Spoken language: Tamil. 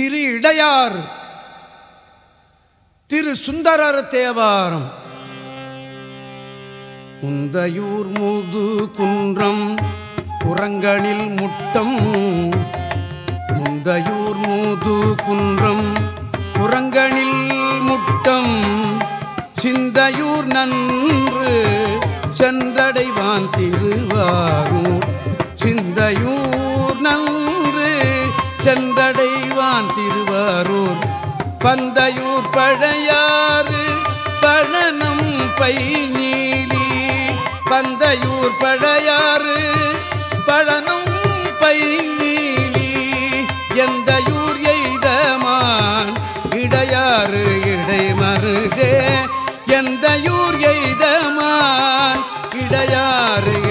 திரு இடையார் திரு சுந்தரர் தேவாரம். முந்தையூர் முது குன்றம் புறங்களில் முட்டம். முந்தையூர் முது குன்றம் புறங்களில் முட்டம். சிந்தையூர் நன்று சென்றடைவான் திருவாரூர். சிந்தையூர் சென்றடைவான் திருவாரூர். பந்தையூர் பழையாறு பழனம் பை நீலி பந்தையூர் பழையாறு பழனும் பை நீலி எந்தையூர் எய்தமான் இடையாறு இடைமருகே. எந்தையூர் எய்தமான் இடையாறு